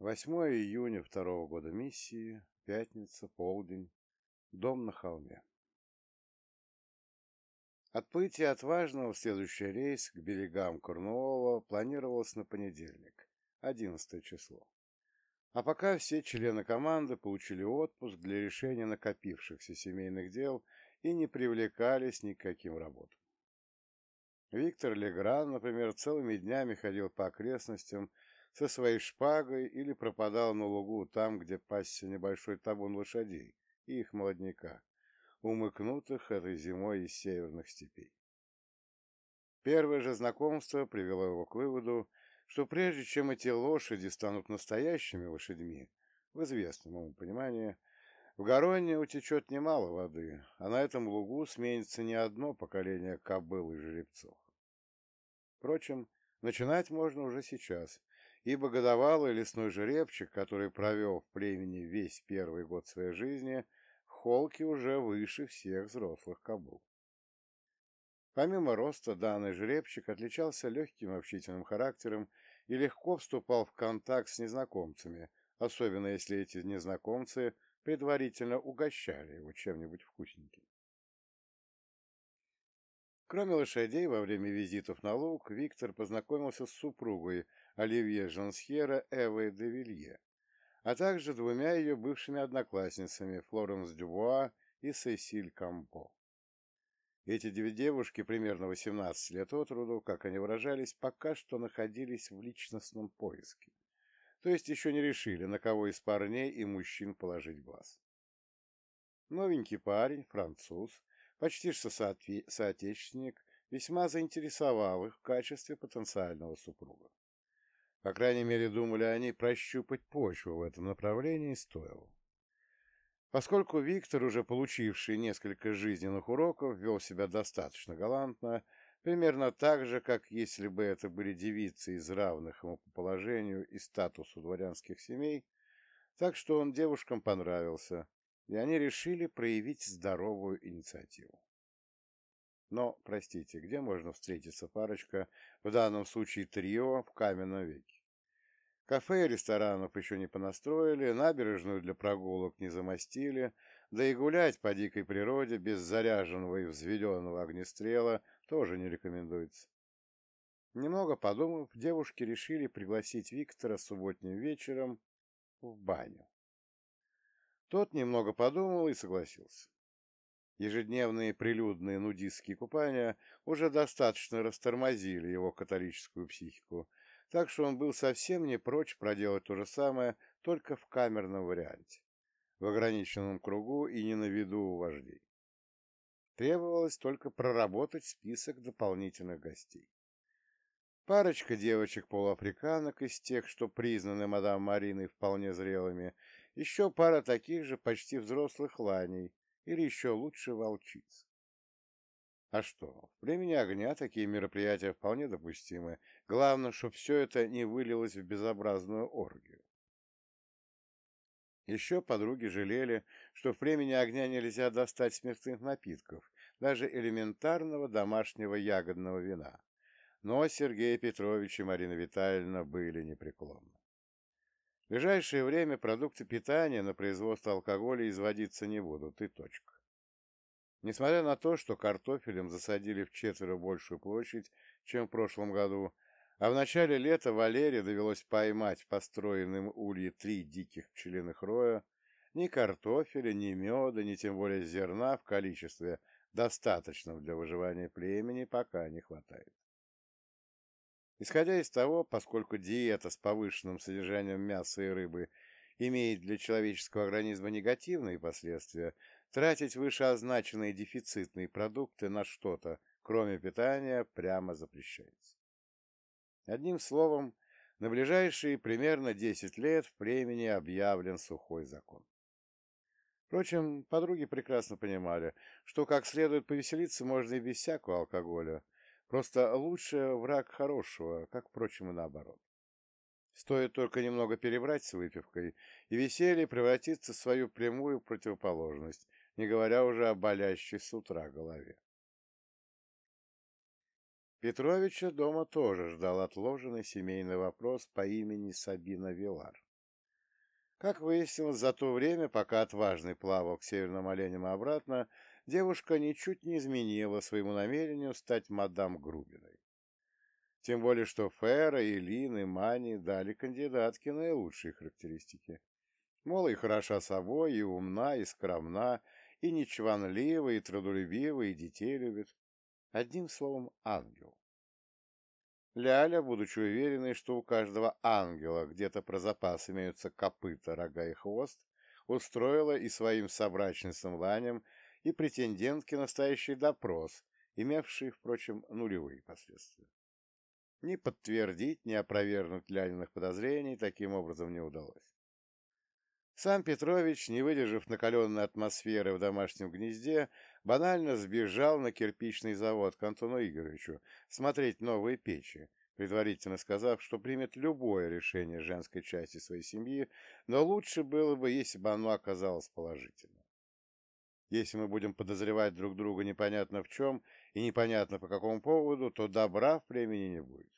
8 июня второго года миссии, пятница, полдень, дом на холме. Отплытие отважного в следующий рейс к берегам Корнуолла планировалось на понедельник, 11 число. А пока все члены команды получили отпуск для решения накопившихся семейных дел и не привлекались ни к каким работам. Виктор Легран, например, целыми днями ходил по окрестностям со своей шпагой или пропадал на лугу там, где пасся небольшой табун лошадей и их молодняка, умыкнутых этой зимой из северных степей. Первое же знакомство привело его к выводу, что прежде чем эти лошади станут настоящими лошадьми, в известном ему понимании, в Гароне утечет немало воды, а на этом лугу сменится не одно поколение кобыл и жеребцов. Впрочем, начинать можно уже сейчас, ибо годовалый лесной жеребчик, который провел в племени весь первый год своей жизни, холки уже выше всех взрослых кобыл. Помимо роста, данный жеребчик отличался легким общительным характером и легко вступал в контакт с незнакомцами, особенно если эти незнакомцы предварительно угощали его чем-нибудь вкусненьким. Кроме лошадей, во время визитов на луг Виктор познакомился с супругой Оливье Жансьера Эвой де Вилье, а также двумя ее бывшими одноклассницами Флоренс Дюбуа и Сесиль Кампо. Эти две девушки, примерно 18 лет от роду, как они выражались, пока что находились в личностном поиске, то есть еще не решили, на кого из парней и мужчин положить глаз. Новенький парень, француз, почти что соотве... соотечественник, весьма заинтересовал их в качестве потенциального супруга. По крайней мере, думали они, прощупать почву в этом направлении стоило. Поскольку Виктор, уже получивший несколько жизненных уроков, вел себя достаточно галантно, примерно так же, как если бы это были девицы из равных ему по положению и статусу дворянских семей, так что он девушкам понравился, и они решили проявить здоровую инициативу. Но, простите, где можно встретиться парочка, в данном случае трио, в каменном веке? Кафе и ресторанов еще не понастроили, набережную для прогулок не замостили, да и гулять по дикой природе без заряженного и взведенного огнестрела тоже не рекомендуется. Немного подумав, девушки решили пригласить Виктора субботним вечером в баню. Тот немного подумал и согласился. Ежедневные прилюдные нудистские купания уже достаточно растормозили его католическую психику, так что он был совсем не прочь проделать то же самое, только в камерном варианте, в ограниченном кругу и не на виду у вождей. Требовалось только проработать список дополнительных гостей. Парочка девочек-полуафриканок из тех, что признаны мадам Мариной вполне зрелыми, еще пара таких же почти взрослых ланей или еще лучше волчиц. А что, в племени огня такие мероприятия вполне допустимы. Главное, чтобы все это не вылилось в безобразную оргию. Еще подруги жалели, что в племени огня нельзя достать смертных напитков, даже элементарного домашнего ягодного вина. Но Сергей Петрович и Марина Витальевна были непреклонны. В ближайшее время продукты питания на производство алкоголя изводиться не будут, и точка. Несмотря на то, что картофелем засадили в четверо большую площадь, чем в прошлом году, а в начале лета Валерии довелось поймать в построенном улье три диких пчелиных роя, ни картофеля, ни меда, ни тем более зерна в количестве, достаточном для выживания племени, пока не хватает. Исходя из того, поскольку диета с повышенным содержанием мяса и рыбы имеет для человеческого организма негативные последствия, Тратить вышеозначенные дефицитные продукты на что-то, кроме питания, прямо запрещается. Одним словом, на ближайшие примерно 10 лет в племени объявлен сухой закон. Впрочем, подруги прекрасно понимали, что как следует повеселиться можно и без всякого алкоголя, просто лучше враг хорошего, как, впрочем, и наоборот. Стоит только немного перебрать с выпивкой, и веселье превратится в свою прямую противоположность, не говоря уже о болящей с утра голове. Петровича дома тоже ждал отложенный семейный вопрос по имени Сабина Вилар. Как выяснилось, за то время, пока отважный плавал к северным оленям и обратно, девушка ничуть не изменила своему намерению стать мадам Грубиной. Тем более, что Фера, и Лин, и Мани дали кандидатке наилучшие характеристики. Мол, и хороша собой, и умна, и скромна, и нечванлива, и трудолюбива, и детей любит. Одним словом, ангел. Ляля, будучи уверенной, что у каждого ангела где-то про запас имеются копыта, рога и хвост, устроила и своим собрачницам Ланям, и претендентке настоящий допрос, имевший, впрочем, нулевые последствия. Ни подтвердить, ни опровергнуть Ляниных подозрений таким образом не удалось. Сам Петрович, не выдержав накаленной атмосферы в домашнем гнезде, банально сбежал на кирпичный завод к Антону Игоревичу смотреть новые печи, предварительно сказав, что примет любое решение женской части своей семьи, но лучше было бы, если бы оно оказалось положительным. Если мы будем подозревать друг друга непонятно в чем и непонятно по какому поводу, то добра в племени не будет.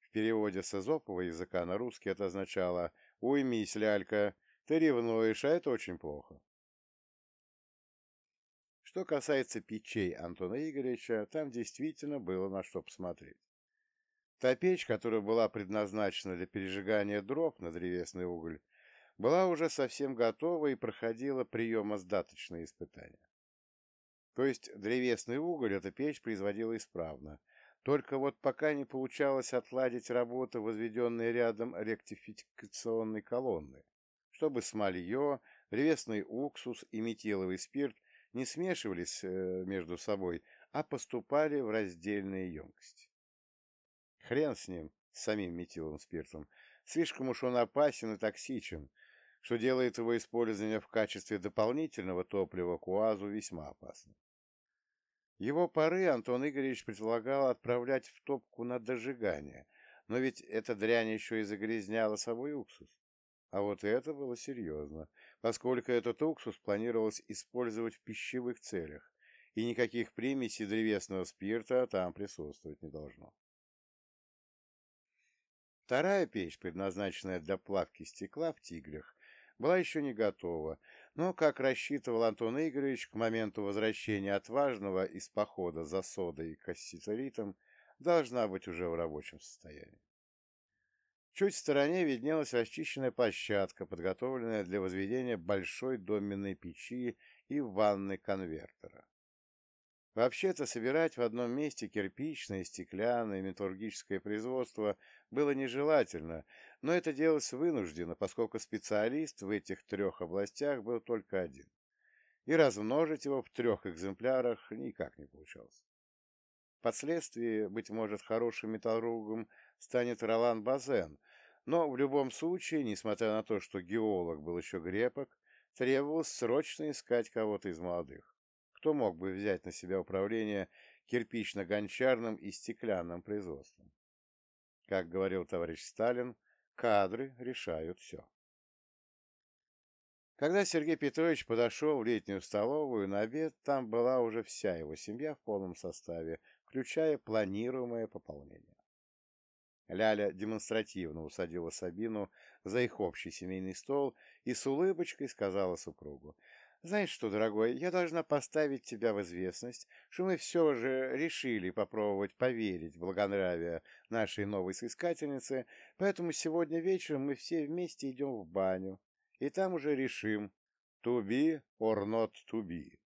В переводе с эзопового языка на русский это означало «Уймись, лялька, ты ревнуешь, а это очень плохо». Что касается печей Антона Игоревича, там действительно было на что посмотреть. Та печь, которая была предназначена для пережигания дров на древесный уголь, была уже совсем готова и проходила приемо-сдаточные испытания. То есть древесный уголь эта печь производила исправно, только вот пока не получалось отладить работу, возведенной рядом ректификационной колонны, чтобы смолье, древесный уксус и метиловый спирт не смешивались э, между собой, а поступали в раздельные емкости. Хрен с ним, с самим метиловым спиртом, слишком уж он опасен и токсичен, что делает его использование в качестве дополнительного топлива к УАЗу весьма опасным. Его пары Антон Игоревич предлагал отправлять в топку на дожигание, но ведь эта дрянь еще и загрязняла собой уксус. А вот это было серьезно, поскольку этот уксус планировалось использовать в пищевых целях, и никаких примесей древесного спирта там присутствовать не должно. Вторая печь, предназначенная для плавки стекла в тиглях, была еще не готова, но, как рассчитывал Антон Игоревич, к моменту возвращения отважного из похода за содой и касситеритом должна быть уже в рабочем состоянии. Чуть в стороне виднелась расчищенная площадка, подготовленная для возведения большой доменной печи и ванны конвертера. Вообще-то собирать в одном месте кирпичное, стеклянное, металлургическое производство было нежелательно, но это делалось вынужденно, поскольку специалист в этих трех областях был только один, и размножить его в трех экземплярах никак не получалось. Впоследствии, быть может, хорошим металлургом станет Ролан Базен, но в любом случае, несмотря на то, что геолог был еще грепок, требовалось срочно искать кого-то из молодых кто мог бы взять на себя управление кирпично-гончарным и стеклянным производством. Как говорил товарищ Сталин, кадры решают все. Когда Сергей Петрович подошел в летнюю столовую на обед, там была уже вся его семья в полном составе, включая планируемое пополнение. Ляля демонстративно усадила Сабину за их общий семейный стол и с улыбочкой сказала супругу, знаешь что, дорогой, я должна поставить тебя в известность, что мы все же решили попробовать поверить в благонравие нашей новой соискательницы, поэтому сегодня вечером мы все вместе идем в баню, и там уже решим, to be or not to be.